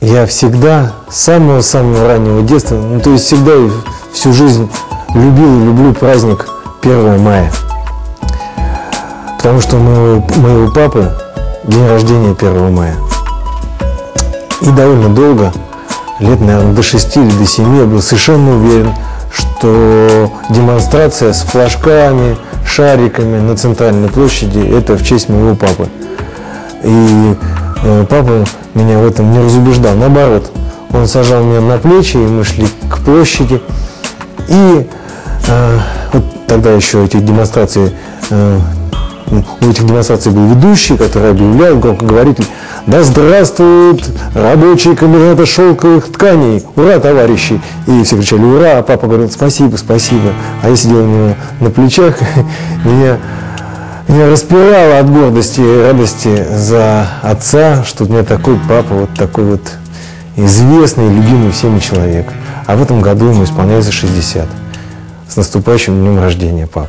я всегда, с самого-самого раннего детства, ну то есть всегда и всю жизнь любил и люблю праздник 1 мая. Потому что у моего, моего папы день рождения 1 мая. И довольно долго, лет, наверное, до 6 или до 7, я был совершенно уверен, что демонстрация с флажками, шариками на центральной площади – это в честь моего папы. И папа меня в этом не разубеждал. Наоборот, он сажал меня на плечи, и мы шли к площади. И э, вот тогда еще эти демонстрации, э, у этих демонстраций был ведущий, который объявлял, громкоговоритель, да здравствует рабочие комбината шелковых тканей! Ура, товарищи! И все кричали ура, а папа говорил спасибо, спасибо. А я сидел у него на плечах, меня, меня распирало от гордости и радости за отца, что у меня такой папа, вот такой вот известный, любимый всеми человек. А в этом году ему исполняется 60. С наступающим днем рождения, папа.